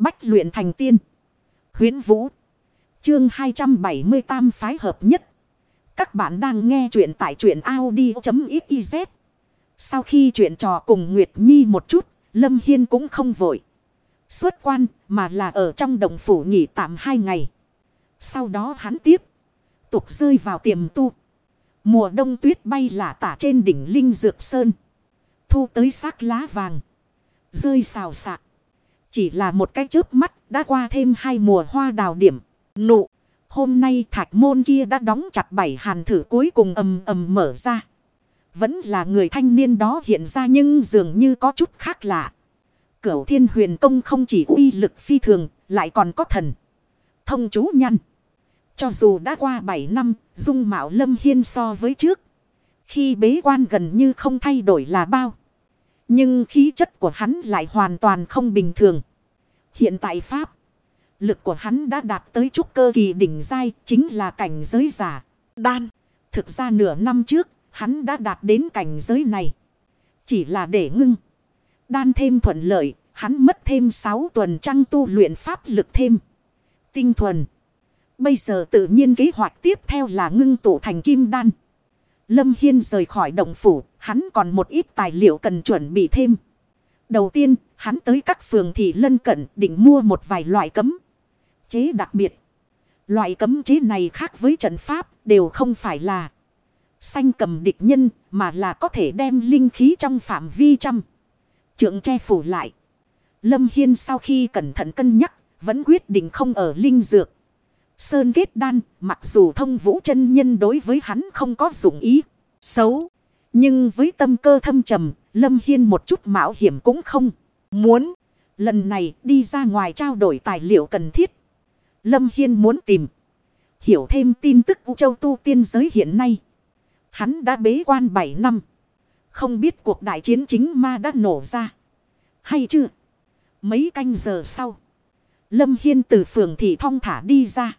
Bách luyện thành tiên. huyễn Vũ. Chương 270 tam phái hợp nhất. Các bạn đang nghe truyện tại truyện Audi.xyz. Sau khi chuyện trò cùng Nguyệt Nhi một chút, Lâm Hiên cũng không vội. Xuất quan mà là ở trong đồng phủ nghỉ tạm hai ngày. Sau đó hắn tiếp. Tục rơi vào tiềm tu. Mùa đông tuyết bay lả tả trên đỉnh Linh Dược Sơn. Thu tới xác lá vàng. Rơi xào xạc. Chỉ là một cái chớp mắt đã qua thêm hai mùa hoa đào điểm. Nụ. Hôm nay thạch môn kia đã đóng chặt bảy hàn thử cuối cùng ầm ầm mở ra. Vẫn là người thanh niên đó hiện ra nhưng dường như có chút khác lạ. Cửu thiên huyền công không chỉ uy lực phi thường, lại còn có thần. Thông chú nhăn. Cho dù đã qua 7 năm, dung mạo lâm hiên so với trước. Khi bế quan gần như không thay đổi là bao. Nhưng khí chất của hắn lại hoàn toàn không bình thường. Hiện tại Pháp, lực của hắn đã đạt tới trúc cơ kỳ đỉnh giai, chính là cảnh giới giả. Đan, thực ra nửa năm trước, hắn đã đạt đến cảnh giới này. Chỉ là để ngưng. Đan thêm thuận lợi, hắn mất thêm 6 tuần trăng tu luyện pháp lực thêm. Tinh thuần. Bây giờ tự nhiên kế hoạch tiếp theo là ngưng tụ thành kim đan. Lâm Hiên rời khỏi động phủ, hắn còn một ít tài liệu cần chuẩn bị thêm. Đầu tiên, hắn tới các phường thị lân cận định mua một vài loại cấm. Chế đặc biệt. Loại cấm chế này khác với trận pháp, đều không phải là xanh cầm địch nhân, mà là có thể đem linh khí trong phạm vi trăm. Trượng che phủ lại. Lâm Hiên sau khi cẩn thận cân nhắc, vẫn quyết định không ở linh dược. Sơn kết đan, mặc dù thông vũ chân nhân đối với hắn không có dụng ý, xấu. Nhưng với tâm cơ thâm trầm, Lâm Hiên một chút mạo hiểm cũng không muốn. Lần này đi ra ngoài trao đổi tài liệu cần thiết. Lâm Hiên muốn tìm. Hiểu thêm tin tức U Châu Tu tiên giới hiện nay. Hắn đã bế quan 7 năm. Không biết cuộc đại chiến chính ma đã nổ ra. Hay chưa? Mấy canh giờ sau. Lâm Hiên từ phường thị thong thả đi ra.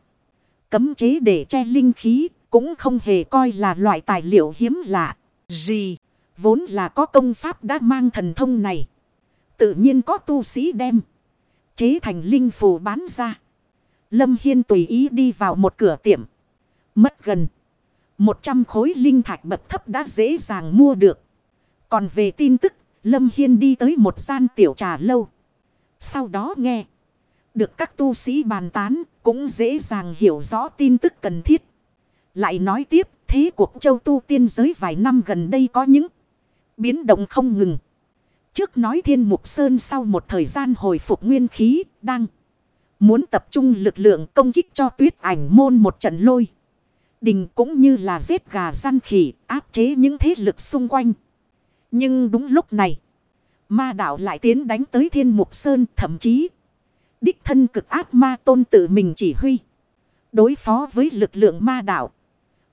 Cấm chế để che linh khí. Cũng không hề coi là loại tài liệu hiếm lạ. Gì? Vốn là có công pháp đã mang thần thông này. Tự nhiên có tu sĩ đem. Chế thành linh phù bán ra. Lâm Hiên tùy ý đi vào một cửa tiệm. Mất gần. 100 khối linh thạch bậc thấp đã dễ dàng mua được. Còn về tin tức, Lâm Hiên đi tới một gian tiểu trà lâu. Sau đó nghe. Được các tu sĩ bàn tán, cũng dễ dàng hiểu rõ tin tức cần thiết. Lại nói tiếp, thế cuộc châu tu tiên giới vài năm gần đây có những biến động không ngừng. Trước nói thiên mục sơn sau một thời gian hồi phục nguyên khí, đang muốn tập trung lực lượng công kích cho tuyết ảnh môn một trận lôi. Đình cũng như là giết gà săn khỉ, áp chế những thế lực xung quanh. Nhưng đúng lúc này, ma đạo lại tiến đánh tới thiên mục sơn thậm chí. Đích thân cực ác ma tôn tự mình chỉ huy. Đối phó với lực lượng ma đạo.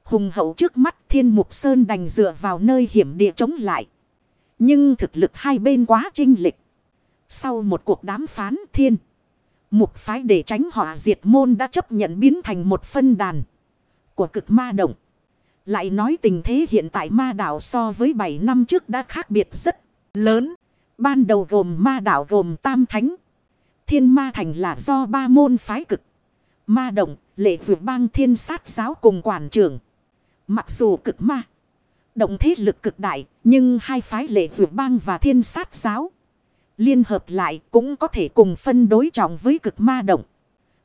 Hùng hậu trước mắt thiên mục sơn đành dựa vào nơi hiểm địa chống lại. Nhưng thực lực hai bên quá trinh lịch. Sau một cuộc đám phán thiên. Mục phái để tránh họa diệt môn đã chấp nhận biến thành một phân đàn. Của cực ma động. Lại nói tình thế hiện tại ma đảo so với 7 năm trước đã khác biệt rất lớn. Ban đầu gồm ma đảo gồm tam thánh. Thiên ma thành là do ba môn phái cực. Ma động, lệ vượt bang thiên sát giáo cùng quản trưởng. Mặc dù cực ma. Động thế lực cực đại, nhưng hai phái lệ vượt bang và thiên sát giáo. Liên hợp lại cũng có thể cùng phân đối trọng với cực ma động.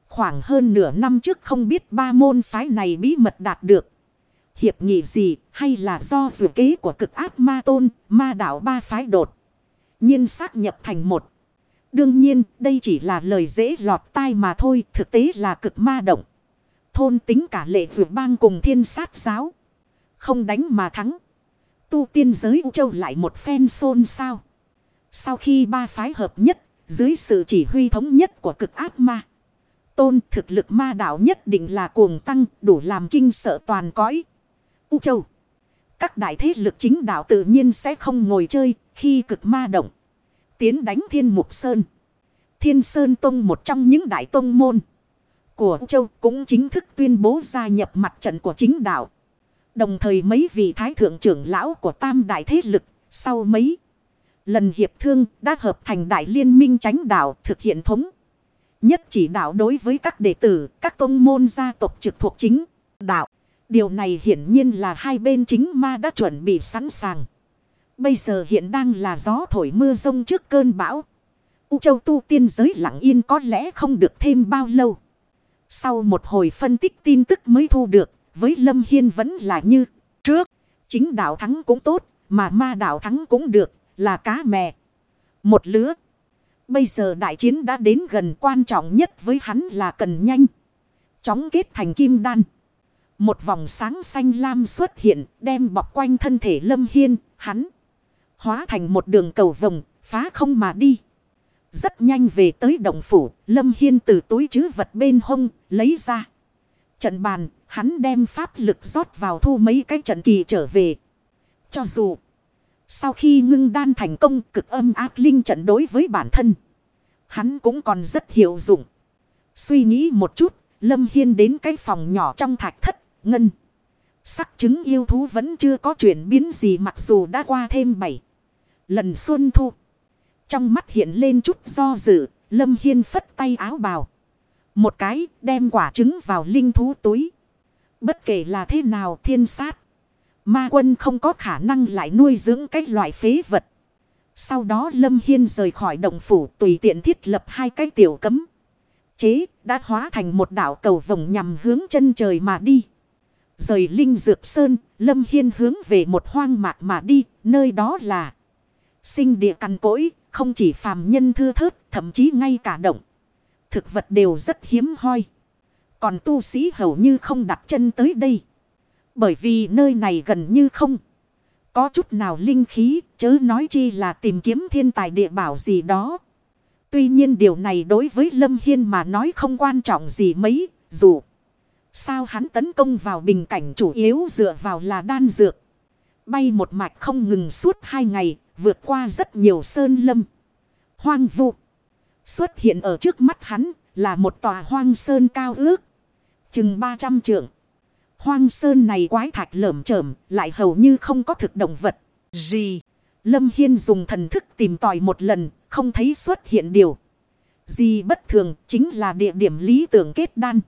Khoảng hơn nửa năm trước không biết ba môn phái này bí mật đạt được. Hiệp nghị gì hay là do dự kế của cực ác ma tôn, ma đảo ba phái đột. nhiên xác nhập thành một. Đương nhiên đây chỉ là lời dễ lọt tai mà thôi, thực tế là cực ma động. Thôn tính cả lệ vượt bang cùng thiên sát giáo. Không đánh mà thắng. Tu tiên giới U Châu lại một phen xôn sao. Sau khi ba phái hợp nhất, dưới sự chỉ huy thống nhất của cực ác ma. Tôn thực lực ma đạo nhất định là cuồng tăng, đủ làm kinh sợ toàn cõi. U Châu. Các đại thế lực chính đạo tự nhiên sẽ không ngồi chơi khi cực ma động. Tiến đánh thiên mục sơn. Thiên Sơn Tông một trong những đại tông môn của U Châu cũng chính thức tuyên bố gia nhập mặt trận của chính đạo. Đồng thời mấy vị thái thượng trưởng lão của tam đại thế lực sau mấy lần hiệp thương đã hợp thành đại liên minh tránh đạo thực hiện thống. Nhất chỉ đạo đối với các đệ tử, các tôn môn gia tộc trực thuộc chính đạo. Điều này hiển nhiên là hai bên chính ma đã chuẩn bị sẵn sàng. Bây giờ hiện đang là gió thổi mưa rông trước cơn bão. U châu tu tiên giới lặng yên có lẽ không được thêm bao lâu. Sau một hồi phân tích tin tức mới thu được, với Lâm Hiên vẫn là như trước. Chính đạo thắng cũng tốt, mà ma đạo thắng cũng được, là cá mè. Một lứa. Bây giờ đại chiến đã đến gần quan trọng nhất với hắn là cần nhanh. Chóng kết thành kim đan. Một vòng sáng xanh lam xuất hiện đem bọc quanh thân thể Lâm Hiên, hắn. Hóa thành một đường cầu vòng, phá không mà đi. Rất nhanh về tới động phủ, Lâm Hiên từ túi chứ vật bên hông, lấy ra. Trận bàn, hắn đem pháp lực rót vào thu mấy cái trận kỳ trở về. Cho dù, sau khi ngưng đan thành công cực âm ác linh trận đối với bản thân, hắn cũng còn rất hiệu dụng. Suy nghĩ một chút, Lâm Hiên đến cái phòng nhỏ trong thạch thất, ngân. Sắc chứng yêu thú vẫn chưa có chuyển biến gì mặc dù đã qua thêm 7 lần xuân thu. Trong mắt hiện lên chút do dự, Lâm Hiên phất tay áo bào. Một cái đem quả trứng vào linh thú túi. Bất kể là thế nào thiên sát. Ma quân không có khả năng lại nuôi dưỡng cái loại phế vật. Sau đó Lâm Hiên rời khỏi động phủ tùy tiện thiết lập hai cái tiểu cấm. Chế đã hóa thành một đảo cầu vồng nhằm hướng chân trời mà đi. Rời Linh Dược Sơn, Lâm Hiên hướng về một hoang mạc mà đi, nơi đó là sinh địa cằn cỗi, không chỉ phàm nhân thưa thớt, thậm chí ngay cả động. Thực vật đều rất hiếm hoi. Còn tu sĩ hầu như không đặt chân tới đây. Bởi vì nơi này gần như không. Có chút nào linh khí, chớ nói chi là tìm kiếm thiên tài địa bảo gì đó. Tuy nhiên điều này đối với Lâm Hiên mà nói không quan trọng gì mấy, dù. Sao hắn tấn công vào bình cảnh chủ yếu dựa vào là đan dược. Bay một mạch không ngừng suốt hai ngày, vượt qua rất nhiều sơn lâm. Hoang vu. Xuất hiện ở trước mắt hắn là một tòa hoang sơn cao ước. Chừng 300 trượng. Hoang sơn này quái thạch lởm chởm lại hầu như không có thực động vật. Gì? Lâm Hiên dùng thần thức tìm tòi một lần, không thấy xuất hiện điều. Gì bất thường chính là địa điểm lý tưởng kết đan.